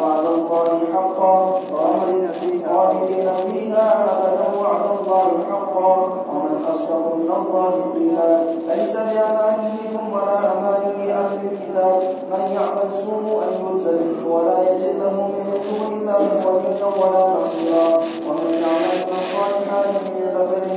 وعد الله حقا. خالدين فيها أبدا وعد الله حقا. ومن أصدق من الله قيلا. ليس بأمانيكم ولا أماني أهل الكتاب. من يعمل سوءا يجز به ولا يجد له من دون الله وليا ولا نصيرا. ومن يعمل من الصالحات من ذكر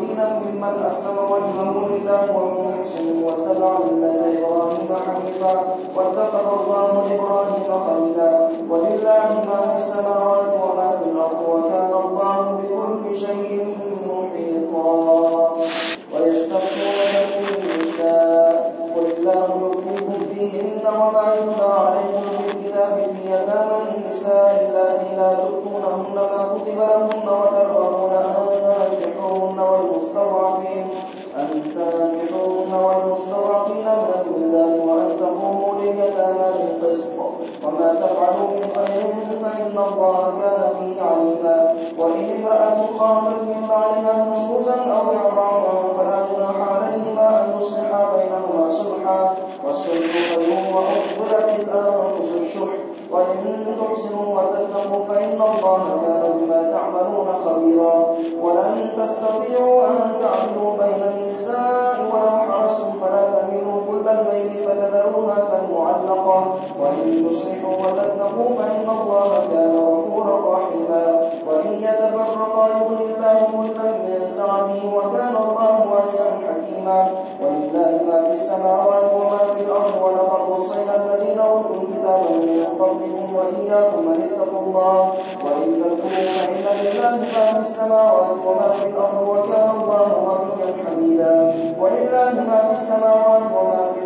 دينا ممن أسلم وجهه لله وهو محسن واتبع ملة إبراهيم حنيفا واتخذ الله إبراهيم خليلا ولله ما في السماوات وما في الأرض وكان الله بكل شيء محيطا ويستفتونك في النساء قل الله يفتيكم فيهن وما يتلى عليكم في الكتاب في يتامى النساء اللاتي لا تؤتونهن ما كتب لهن وترغبون بالقسط وما تفعلوا من خير فإن الله كان به عليما. وإن امرأة خافت من بعدها نشوزا أو إعراضا فلا جناح عليهما أن يصلحا بينهما صلحا. والصلح خير وأحضرت الأنفس الشح. وإن تحسنوا وتتقوا فإن الله كان بما تعملون خبيرا. ولن تستطيعوا أن تعدلوا بين النساء كالمعلقة وإن تصلحوا وتتقوا فإن الله كان غفورا رحيما. وإن يتفرقا يغني الله كلا من سعته وكان الله واسعا حكيما. ولله ما في السماوات وما في الأرض ولقد وصينا الذين أوتوا الكتاب من قبلكم وإياكم أن اتقوا الله. وإن تكفروا فإن لله ما في السماوات وما في الأرض وكان الله غنيا حميدا. ولله ما في السماوات وما في الأرض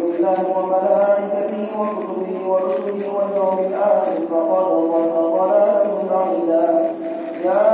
بالله وملائكته وكتبه ورسله واليوم الآخر فقد ضل ضلالا بعيدا. يا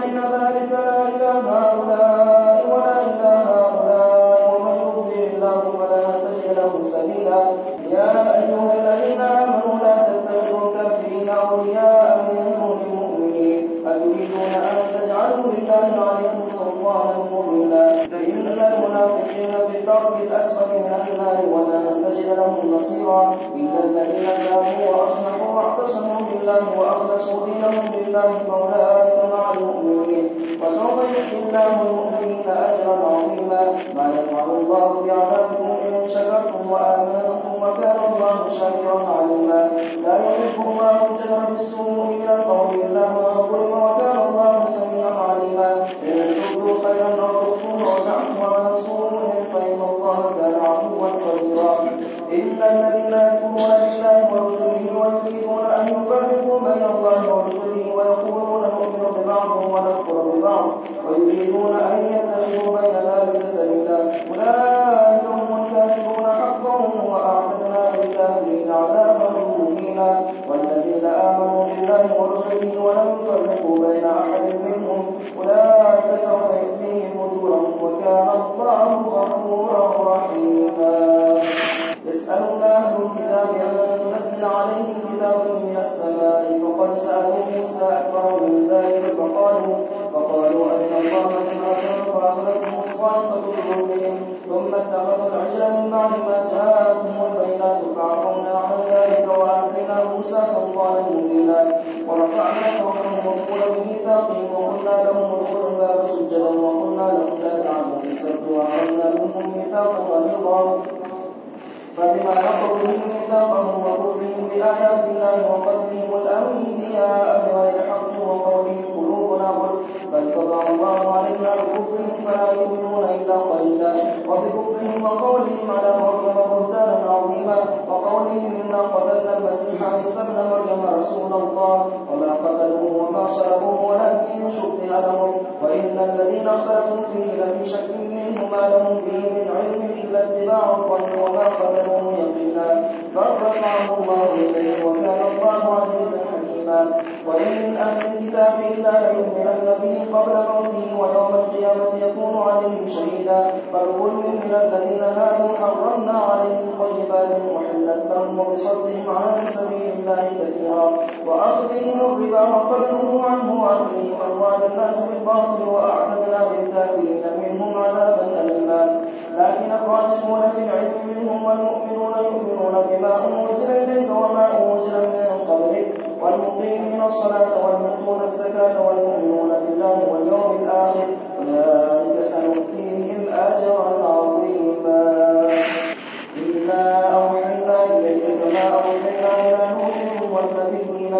بين ذلك نصيرا. إلا الذين تابوا وأصلحوا واعتصموا بالله وأخلصوا دينهم لله فأولئك مع المؤمنين. وسوف يؤتي الله المؤمنين أجرا عظيما. ما يفعل الله بعذابكم إن شكرتم وآمنتم وكان الله شاكرا عليما. لا يحب الله الجهر بالسوء من القول إلا من ظلم وكان الله سميعا عليما. إن تبدوا خيرا أو تخفوه وتعفو عن سوء فإن الله إن الذين السبت وأخذنا منهم فبما نقضهم ميثاقهم وكفرهم بآيات الله وقتلهم الأنبياء بغير حق وقولهم قلوبنا غلف. بل طبع الله عليها بكفرهم فلا يؤمنون إلا قليلا. وبكفرهم وقولهم على مريم بهتانا عظيما. وقولهم إنا قتلنا المسيح عيسى ابن مريم رسول الله. وما قتلوه الذين اختلفوا فيه لفي شك منه ما لهم به من علم إلا اتباع الظن وما قتلوه يقينا. بل رفعه الله إليه وكان الله عزيزا حكيما. وإن من أهل الكتاب إلا ليؤمنن به قبل موته ويوم القيامة يكون عليهم شهيدا. فبظلم من الذين هادوا حرمنا عليهم طيبات أحلت لهم وبصدهم عن سبيل الله كثيرا. وأخذهم الربا وقد نهوا عنه وأكلهم أموال الناس بالباطل وأعتدنا للكافرين منهم عذابا أليما. لكن الراسخون في العلم منهم والمؤمنون يؤمنون بما أنزل إليك وما أنزل من قبلك والمقيمين الصلاة والمؤتون الزكاة والمؤمنون بالله واليوم الآخر. أولئك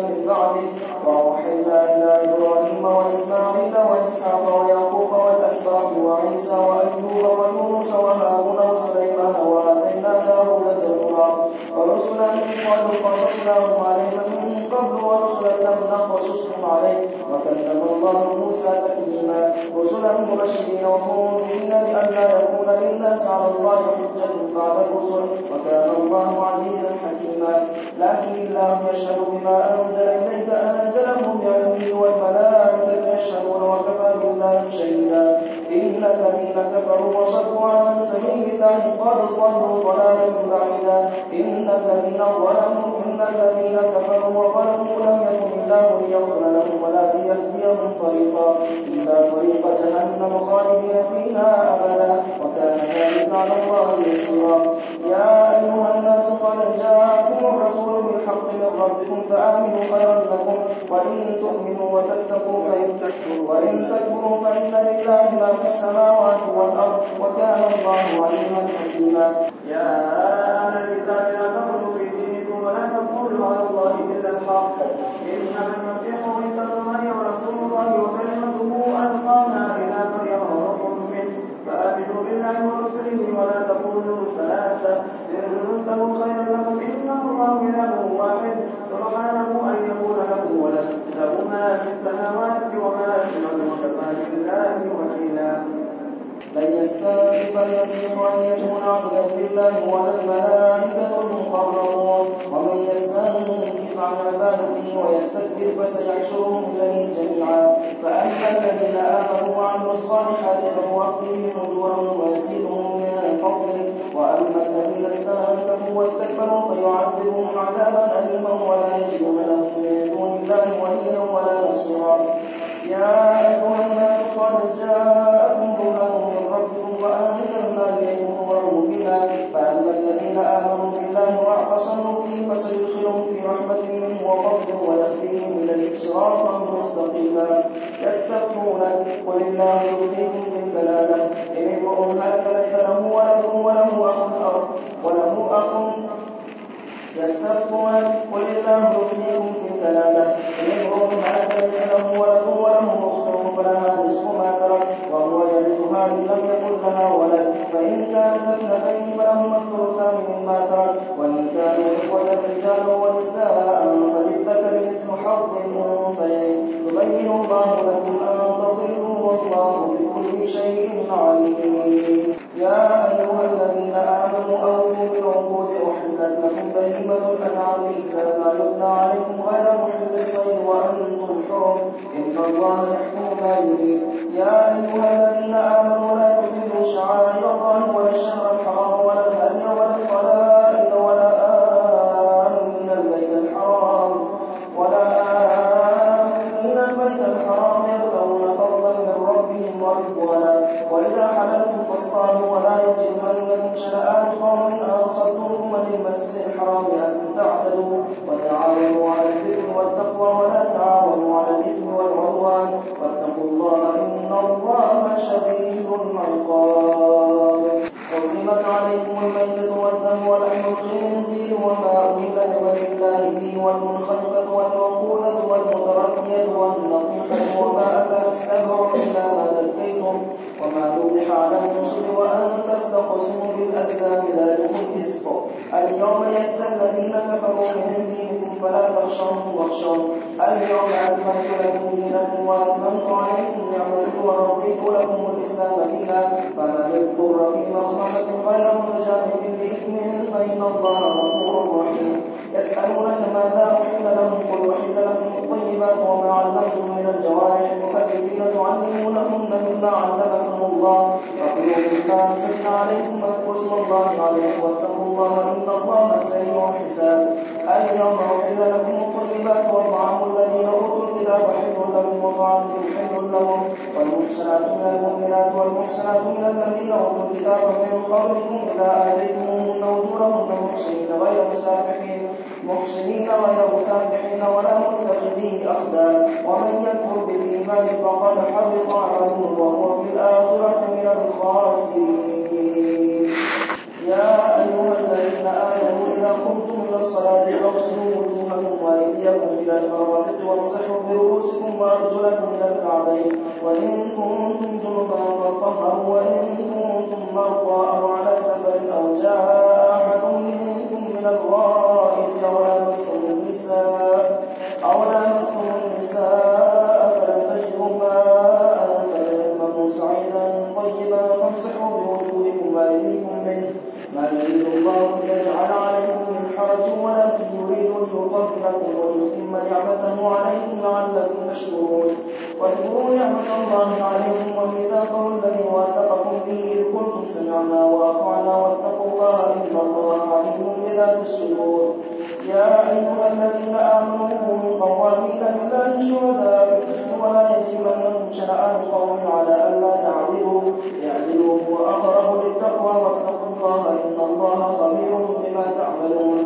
من بعده وأوحينا إلى إبراهيم وإسماعيل وإسحاق ويعقوب والأسباط وعيسى وأيوب ويونس وهارون وسليمان وآتينا داود زبورا ورسلا قصصناهم عليك من قبل ورسلا لم نقصصهم عليك. الله موسى تكليما رسلا مبشرين ومنذرين لئلا يكون للناس على الله حجة بعد الرسل وكان الله عزيزا حكيما. لكن الله يشهد بما أنزل إليك أنزله بعلمه والملائكة يشهدون وكفى بالله شهيدا. إن الذين كفروا وصدوا عن سبيل الله قد ضلوا ضلالا بعيدا إن الذين ظلموا إن الذين كفروا وظلموا لم يكن الله ليغفر لهم ولا ليهديهم طريقا إلا طريق جهنم خالدين فيها أبدا وكان ذلك على الله يسيرا يا أيها الناس قد جاءكم الرسول بالحق من ربكم فآمنوا خيرا لكم وإن تؤمنوا وتتقوا فإن تكفروا وإن تكفروا فإن لله ما في السماوات والأرض وكان الله عليما حكيما. يا أهل الكتاب لا تغلوا في دينكم ولا تقولوا على الله إلا الحق. إنما المسيح عيسى ابن مريم رسول الله وكلمته إليه جميعا. فأما الذين آمنوا وعملوا الصالحات فيوفيهم أجورهم ويزيدهم من فضله وأما الذين استنكفوا واستكبروا فيعذبهم عذابا أليما ولا يجدون لهم من دون الله وليا ولا نصيرا. يا أيها الناس قد جاءكم برهان من ربكم وأنزلنا إليكم نورا مبينا فأما الذين آمنوا بالله واعتصموا به في وفضل ويهديهم إليه صراطا مستقيما. يستفتونك قل الله يفتيكم في الكلالة. إن امرؤ هلك ليس له ولد وله أخ وله أخ. يستفتونك قل الله يفتيكم في الكلالة. إن امرؤ هلك ليس له ولد وله أخت فلها نصف ما ترك وهو يرثها إن لم يكن لها ولد. فإن كانت اثنتين فلهما الثلثان مما ترك وإن والمتردية والنطيحة وما أكل السبع إلا ما ذكيتم وما ذبح على النصب وأن تستقسموا بالأزلام ذلكم فسق اليوم يئس الذين كفروا من دينكم فلا تخشوهم واخشون اليوم أكملت لكم دينكم وأتممت عليكم نعمتي ورضيت لكم الإسلام دينا. فمن اضطر في مخمصة غير متجانف لإثم فإن الله غفور رحيم. يسألونك ماذا أحل لهم؟ قل أحل لكم الطيبات وما علمتم من الجوارح مكذبين تعلمونهن مما علمكم الله. فكلوا مما أمسكنا عليكم واذكروا الله عليه واتقوا الله إن الله سريع الحساب. اليوم أحل لكم الطيبات وطعام الذين أوتوا الكتاب حل لكم وطعامكم حل لهم والمحسنات من المؤمنات والمحسنات من الذين أوتوا الكتاب من قبلكم إذا آتيتموهن أجورهن محسنين غير مسافحين محسنين غير مسافحين ولا متخذي أخدان ومن يكفر بالإيمان فقد حبط عمله وهو في الآخرة من الخاسرين. يا أيها الذين آمنوا إذا قمتم إلى الصلاة فاغسلوا وجوهكم وأيديكم إلى المرافق وامسحوا برؤوسكم وأرجلكم إلى الكعبين. وإن كنتم جنبا فاطهروا وإن كنتم مرضى أو على سفر أو جاء أحد منكم من الغائط أو لامستم النساء أو لامستم النساء فلم تجدوا ماء فتيمموا صعيدا طيبا فامسحوا بوجوهكم وأيديكم منه. ما يريد الله ولكن يريد ليطهركم ويتم نعمته عليكم لعلكم تشكرون. واذكروا نعمة الله عليكم وميثاقه الذي واثقكم به إذ قلتم سمعنا وأطعنا واتقوا الله إن الله عليم بذات الصدور. يا أيها الذين آمنوا كونوا قوامين لله شهداء بالقسط ولا يجرمنكم شنآن قوم على ألا تعدلوا. اعدلوا هو أقرب للتقوى واتقوا الله إن الله خبير بما تعملون.